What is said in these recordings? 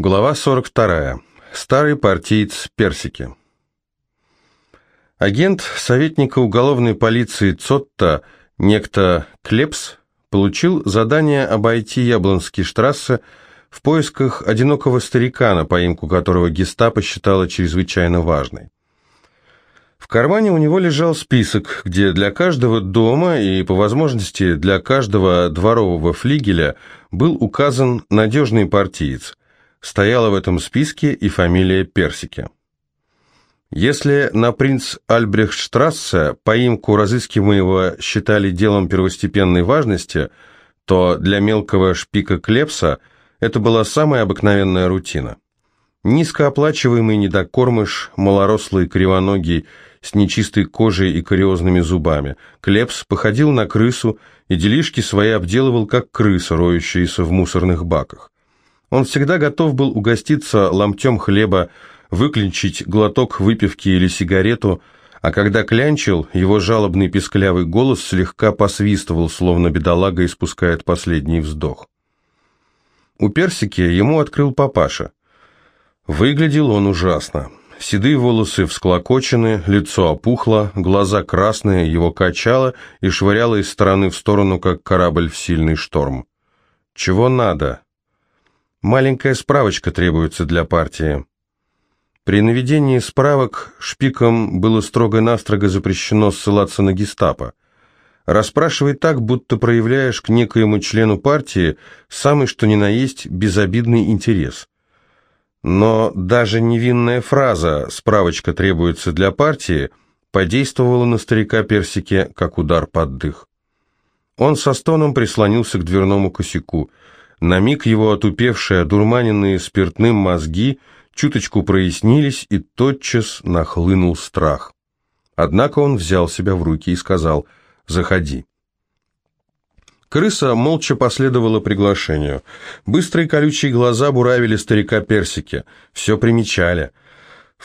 Глава 42. Старый партиец Персики. Агент советника уголовной полиции Цотта, некто Клепс, получил задание обойти Яблонский штрассе в поисках одинокого старика, на поимку которого гестапо считало чрезвычайно важной. В кармане у него лежал список, где для каждого дома и, по возможности, для каждого дворового флигеля был указан надежный партиец – стояла в этом списке и фамилия Персики. Если на принц Альбрехтштрассе поимку разыскиваемого считали делом первостепенной важности, то для мелкого шпика Клепса это была самая обыкновенная рутина. Низкооплачиваемый недокормыш, малорослый кривоногий, с нечистой кожей и кариозными зубами. Клепс походил на крысу и делишки свои обделывал, как крыса, роющаяся в мусорных баках. Он всегда готов был угоститься ломтем хлеба, выключить глоток выпивки или сигарету, а когда клянчил, его жалобный писклявый голос слегка посвистывал, словно бедолага испускает последний вздох. У персики ему открыл папаша. Выглядел он ужасно. Седые волосы всклокочены, лицо опухло, глаза красные, его качало и швыряло из стороны в сторону, как корабль в сильный шторм. «Чего надо?» Маленькая справочка требуется для партии. При наведении справок шпикам было строго-настрого запрещено ссылаться на гестапо. Расспрашивай так, будто проявляешь к некоему члену партии самый что ни на есть безобидный интерес. Но даже невинная фраза «справочка требуется для партии» подействовала на старика Персике, как удар под дых. Он со стоном прислонился к дверному косяку – на миг его отупевшие, одурманенные спиртным мозги чуточку прояснились, и тотчас нахлынул страх. Однако он взял себя в руки и сказал «Заходи». Крыса молча последовала приглашению. Быстрые колючие глаза буравили старика Персики. Все примечали –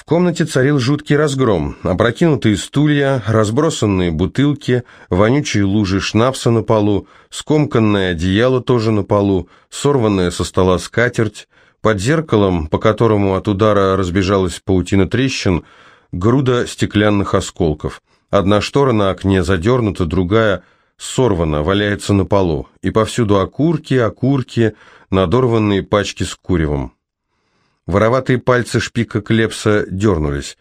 в комнате царил жуткий разгром. Опрокинутые стулья, разбросанные бутылки, вонючие лужи шнапса на полу, скомканное одеяло тоже на полу, сорванная со стола скатерть, под зеркалом, по которому от удара разбежалась паутина трещин, груда стеклянных осколков. Одна штора на окне задернута, другая сорвана, валяется на полу. И повсюду окурки, окурки, надорванные пачки с куревом. Вороватые пальцы шпика Клепса дернулись.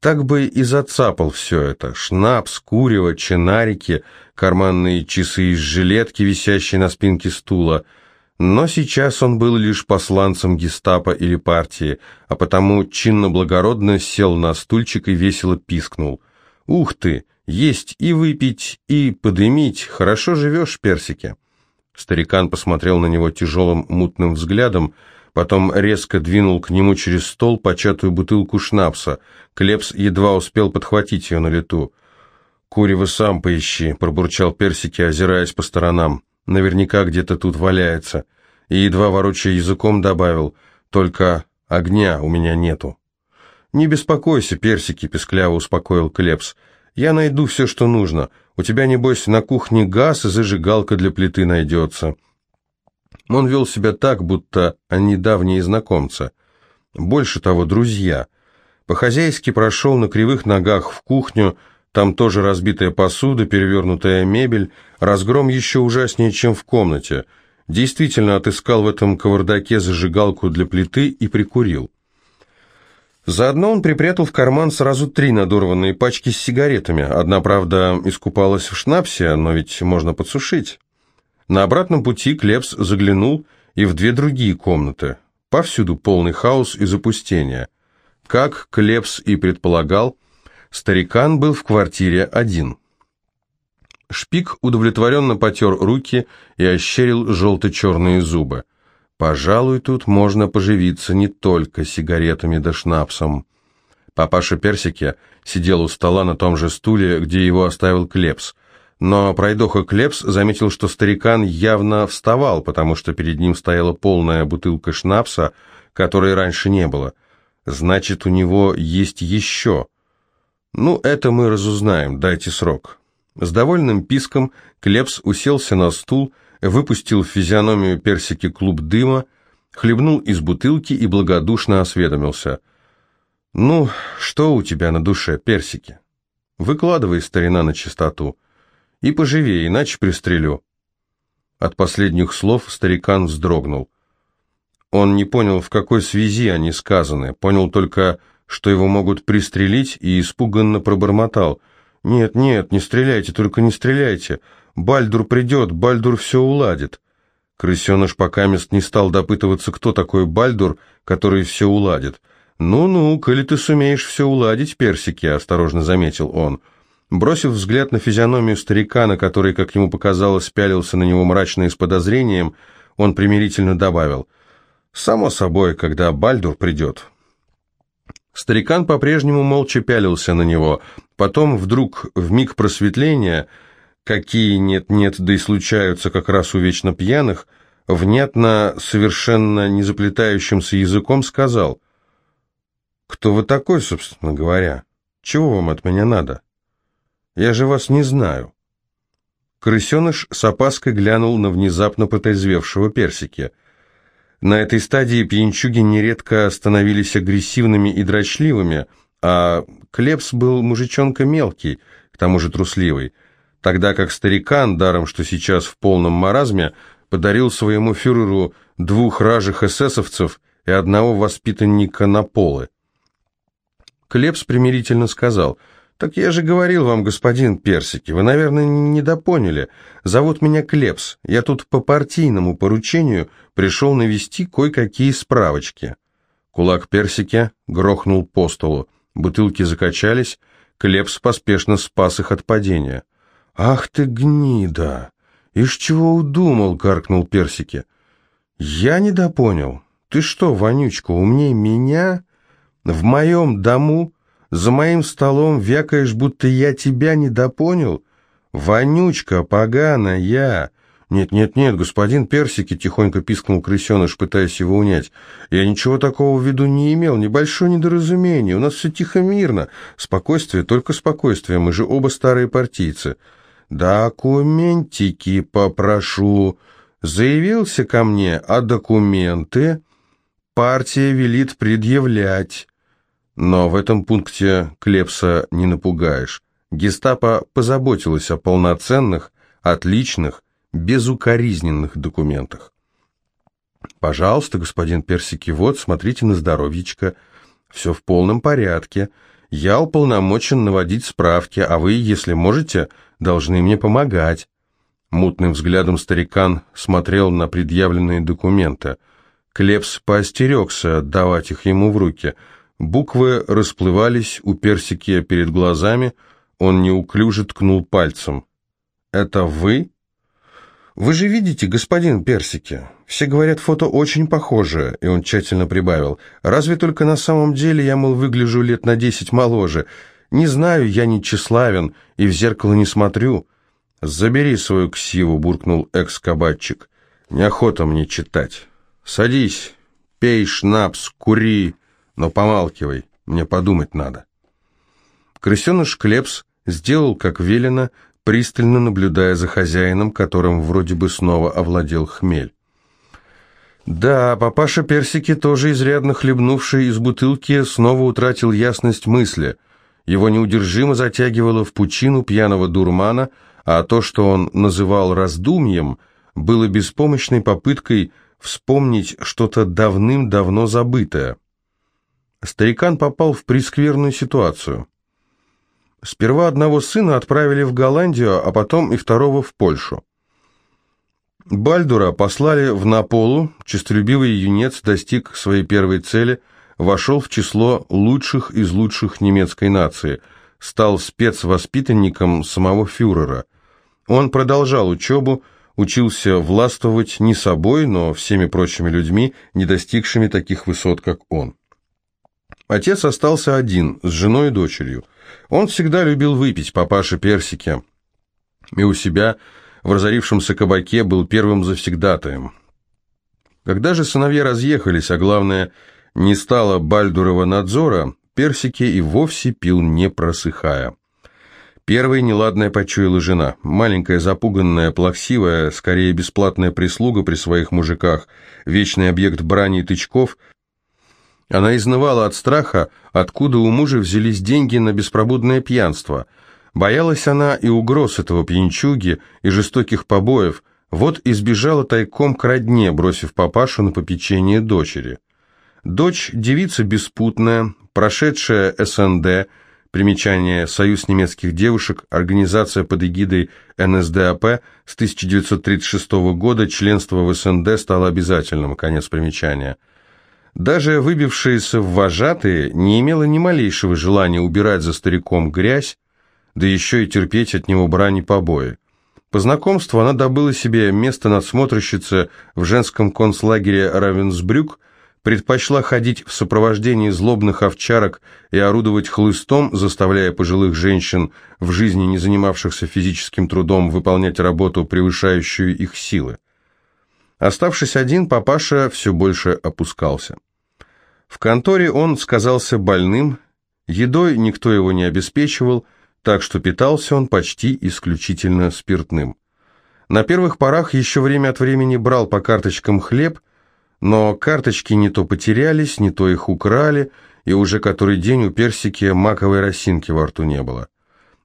Так бы и зацапал все это. Шнапс, курево, чинарики, карманные часы из жилетки, висящие на спинке стула. Но сейчас он был лишь посланцем гестапо или партии, а потому чинно-благородно сел на стульчик и весело пискнул. «Ух ты! Есть и выпить, и подымить. Хорошо живешь, персики!» Старикан посмотрел на него тяжелым мутным взглядом, потом резко двинул к нему через стол початую бутылку шнапса. Клепс едва успел подхватить ее на лету. «Курева сам поищи», — пробурчал Персики, озираясь по сторонам. «Наверняка где-то тут валяется». И едва ворочая языком добавил, «Только огня у меня нету». «Не беспокойся, Персики», — пескляво успокоил Клепс. «Я найду все, что нужно. У тебя, небось, на кухне газ и зажигалка для плиты найдется». Он вел себя так, будто они давние знакомцы. Больше того, друзья. По-хозяйски прошел на кривых ногах в кухню, там тоже разбитая посуда, перевернутая мебель, разгром еще ужаснее, чем в комнате. Действительно отыскал в этом кавардаке зажигалку для плиты и прикурил. Заодно он припрятал в карман сразу три надорванные пачки с сигаретами. Одна, правда, искупалась в шнапсе, но ведь можно подсушить. На обратном пути Клепс заглянул и в две другие комнаты. Повсюду полный хаос и запустение. Как Клепс и предполагал, старикан был в квартире один. Шпик удовлетворенно потер руки и ощерил желто-черные зубы. Пожалуй, тут можно поживиться не только сигаретами да шнапсом. Папаша Персики сидел у стола на том же стуле, где его оставил Клепс. Но пройдоха Клепс заметил, что старикан явно вставал, потому что перед ним стояла полная бутылка шнапса, которой раньше не было. Значит, у него есть еще. Ну, это мы разузнаем, дайте срок. С довольным писком Клепс уселся на стул, выпустил в физиономию персики клуб дыма, хлебнул из бутылки и благодушно осведомился. «Ну, что у тебя на душе, персики? Выкладывай, старина, на чистоту. И поживее, иначе пристрелю». От последних слов старикан вздрогнул. Он не понял, в какой связи они сказаны, понял только, что его могут пристрелить, и испуганно пробормотал. «Нет, нет, не стреляйте, только не стреляйте. Бальдур придет, Бальдур все уладит». Крысеныш пока мест не стал допытываться, кто такой Бальдур, который все уладит. «Ну-ну, коли ты сумеешь все уладить, персики», — осторожно заметил он. Бросив взгляд на физиономию старика, на который, как ему показалось, пялился на него мрачно и с подозрением, он примирительно добавил, «Само собой, когда Бальдур придет». Старикан по-прежнему молча пялился на него, потом вдруг, в миг просветления, какие нет-нет, да и случаются как раз у вечно пьяных, внятно, совершенно не заплетающимся языком сказал, «Кто вы такой, собственно говоря? Чего вам от меня надо? Я же вас не знаю». Крысеныш с опаской глянул на внезапно потрезвевшего персики. На этой стадии пьянчуги нередко становились агрессивными и дрочливыми, а Клепс был мужичонка мелкий, к тому же трусливый тогда как старикан, даром что сейчас в полном маразме, подарил своему фюреру двух ражих эсэсовцев и одного воспитанника на полы. Клепс примирительно сказал, «Так я же говорил вам, господин Персики, вы, наверное, недопоняли. Зовут меня Клепс, я тут по партийному поручению пришел навести кое-какие справочки». Кулак Персики грохнул по столу, бутылки закачались, Клепс поспешно спас их от падения. «Ах ты гнида! Ишь чего удумал?» — каркнул Персики. «Я недопонял. Ты что, Вонючка, умней меня? В моем дому, за моим столом вякаешь, будто я тебя недопонял? Вонючка, поганая!» «Нет-нет-нет, господин Персики», — тихонько пискнул крысеныш, пытаясь его унять. «Я ничего такого в виду не имел, небольшое недоразумение. У нас все тихо-мирно. Спокойствие, только спокойствие. Мы же оба старые партийцы». «Документики попрошу». Заявился ко мне, а документы партия велит предъявлять. Но в этом пункте Клепса не напугаешь. Гестапо позаботилась о полноценных, отличных, безукоризненных документах. «Пожалуйста, господин Персики, вот, смотрите на здоровьечко. Все в полном порядке. Я уполномочен наводить справки, а вы, если можете, должны мне помогать». Мутным взглядом старикан смотрел на предъявленные документы. Клепс поостерегся отдавать их ему в руки. Буквы расплывались у персики перед глазами, он неуклюже ткнул пальцем. «Это вы?» «Вы же видите, господин Персики, все говорят, фото очень похоже», и он тщательно прибавил. «Разве только на самом деле я, мол, выгляжу лет на десять моложе. Не знаю, я не тщеславен и в зеркало не смотрю». «Забери свою ксиву», — буркнул экс-кабатчик. «Неохота мне читать. Садись, пей шнапс, кури, но помалкивай, мне подумать надо». Крысеныш Клепс сделал, как велено, пристально наблюдая за хозяином, которым вроде бы снова овладел хмель. Да, папаша Персики, тоже изрядно хлебнувший из бутылки, снова утратил ясность мысли. Его неудержимо затягивало в пучину пьяного дурмана, а то, что он называл раздумьем, было беспомощной попыткой вспомнить что-то давным-давно забытое. Старикан попал в прескверную ситуацию. Сперва одного сына отправили в Голландию, а потом и второго в Польшу. Бальдура послали в Наполу, честолюбивый юнец достиг своей первой цели, вошел в число лучших из лучших немецкой нации, стал спецвоспитанником самого фюрера. Он продолжал учебу, учился властвовать не собой, но всеми прочими людьми, не достигшими таких высот, как он. Отец остался один, с женой и дочерью. Он всегда любил выпить папаше персики, и у себя в разорившемся кабаке был первым завсегдатаем. Когда же сыновья разъехались, а главное, не стало Бальдурова надзора, персики и вовсе пил не просыхая. Первой неладная почуяла жена. Маленькая, запуганная, плаксивая, скорее бесплатная прислуга при своих мужиках, вечный объект брани и тычков. Она изнывала от страха, откуда у мужа взялись деньги на беспробудное пьянство. Боялась она и угроз этого пьянчуги, и жестоких побоев, вот избежала тайком к родне, бросив папашу на попечение дочери. Дочь – девица беспутная, прошедшая СНД – Примечание «Союз немецких девушек», организация под эгидой НСДАП с 1936 года, членство в СНД стало обязательным, конец примечания. Даже выбившаяся в вожатые не имела ни малейшего желания убирать за стариком грязь, да еще и терпеть от него брани побои. По знакомству она добыла себе место надсмотрщицы в женском концлагере Равенсбрюк – предпочла ходить в сопровождении злобных овчарок и орудовать хлыстом, заставляя пожилых женщин, в жизни не занимавшихся физическим трудом, выполнять работу, превышающую их силы. Оставшись один, папаша все больше опускался. В конторе он сказался больным, едой никто его не обеспечивал, так что питался он почти исключительно спиртным. На первых порах еще время от времени брал по карточкам хлеб – но карточки не то потерялись, не то их украли, и уже который день у Персики маковой росинки во рту не было.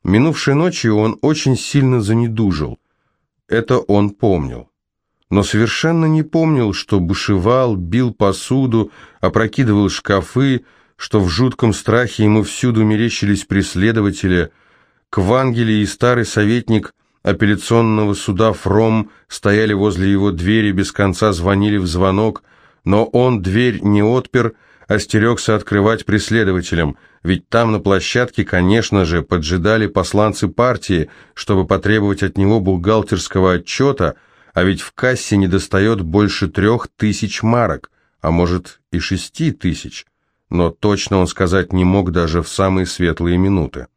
Минувшей ночью он очень сильно занедужил. Это он помнил. Но совершенно не помнил, что бушевал, бил посуду, опрокидывал шкафы, что в жутком страхе ему всюду мерещились преследователи. Квангели и старый советник апелляционного суда Фром стояли возле его двери, без конца звонили в звонок, но он дверь не отпер, остерегся открывать преследователям, ведь там на площадке, конечно же, поджидали посланцы партии, чтобы потребовать от него бухгалтерского отчета, а ведь в кассе недостает больше трех тысяч марок, а может и шести тысяч, но точно он сказать не мог даже в самые светлые минуты.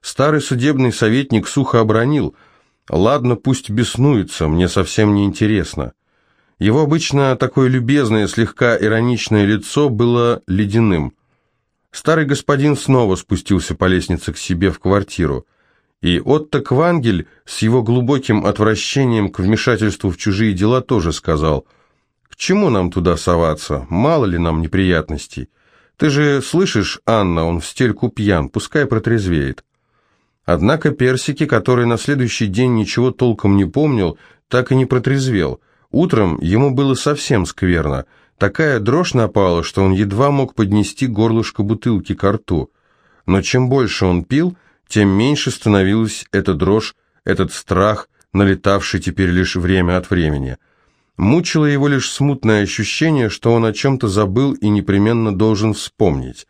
Старый судебный советник сухо обронил, «Ладно, пусть беснуется, мне совсем не интересно». Его обычно такое любезное, слегка ироничное лицо было ледяным. Старый господин снова спустился по лестнице к себе в квартиру, и Отто Квангель с его глубоким отвращением к вмешательству в чужие дела тоже сказал, «К чему нам туда соваться? Мало ли нам неприятностей? Ты же слышишь, Анна, он в стельку пьян, пускай протрезвеет». Однако Персики, который на следующий день ничего толком не помнил, так и не протрезвел. Утром ему было совсем скверно. Такая дрожь напала, что он едва мог поднести горлышко бутылки к рту. Но чем больше он пил, тем меньше становилась эта дрожь, этот страх, налетавший теперь лишь время от времени. Мучило его лишь смутное ощущение, что он о чем-то забыл и непременно должен вспомнить.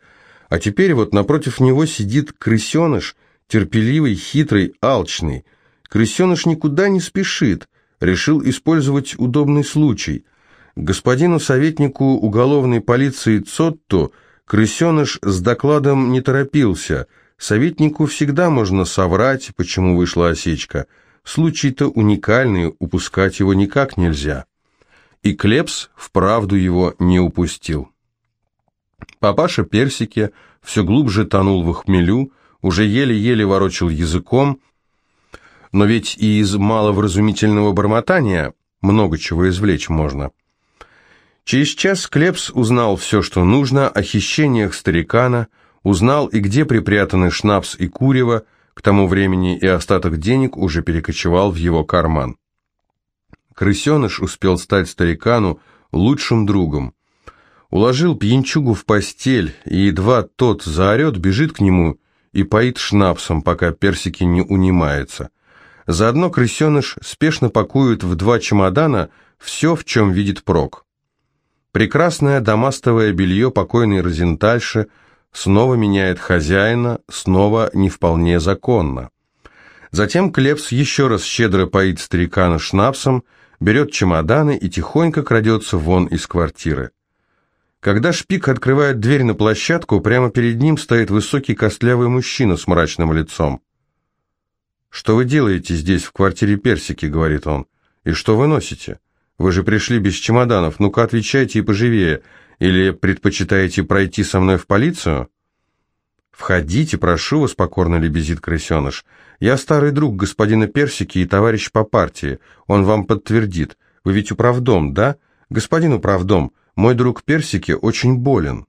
А теперь вот напротив него сидит крысеныш, терпеливый, хитрый, алчный. Крысеныш никуда не спешит, решил использовать удобный случай. Господину советнику уголовной полиции Цотто крысеныш с докладом не торопился. Советнику всегда можно соврать, почему вышла осечка. Случай-то уникальный, упускать его никак нельзя. И Клепс вправду его не упустил. Папаша Персики все глубже тонул в хмелю, уже еле-еле ворочил языком, но ведь и из маловразумительного бормотания много чего извлечь можно. Через час Клепс узнал все, что нужно о хищениях старикана, узнал и где припрятаны шнапс и курево, к тому времени и остаток денег уже перекочевал в его карман. Крысеныш успел стать старикану лучшим другом. Уложил пьянчугу в постель, и едва тот заорет, бежит к нему и поит шнапсом, пока персики не унимается. Заодно крысеныш спешно пакует в два чемодана все, в чем видит прок. Прекрасное дамастовое белье покойной Розентальши снова меняет хозяина, снова не вполне законно. Затем Клепс еще раз щедро поит старикана шнапсом, берет чемоданы и тихонько крадется вон из квартиры. Когда Шпик открывает дверь на площадку, прямо перед ним стоит высокий костлявый мужчина с мрачным лицом. «Что вы делаете здесь, в квартире Персики?» — говорит он. «И что вы носите? Вы же пришли без чемоданов. Ну-ка, отвечайте и поживее. Или предпочитаете пройти со мной в полицию?» «Входите, прошу вас», — покорно лебезит крысеныш. «Я старый друг господина Персики и товарищ по партии. Он вам подтвердит. Вы ведь управдом, да? Господин управдом, мой друг Персики очень болен».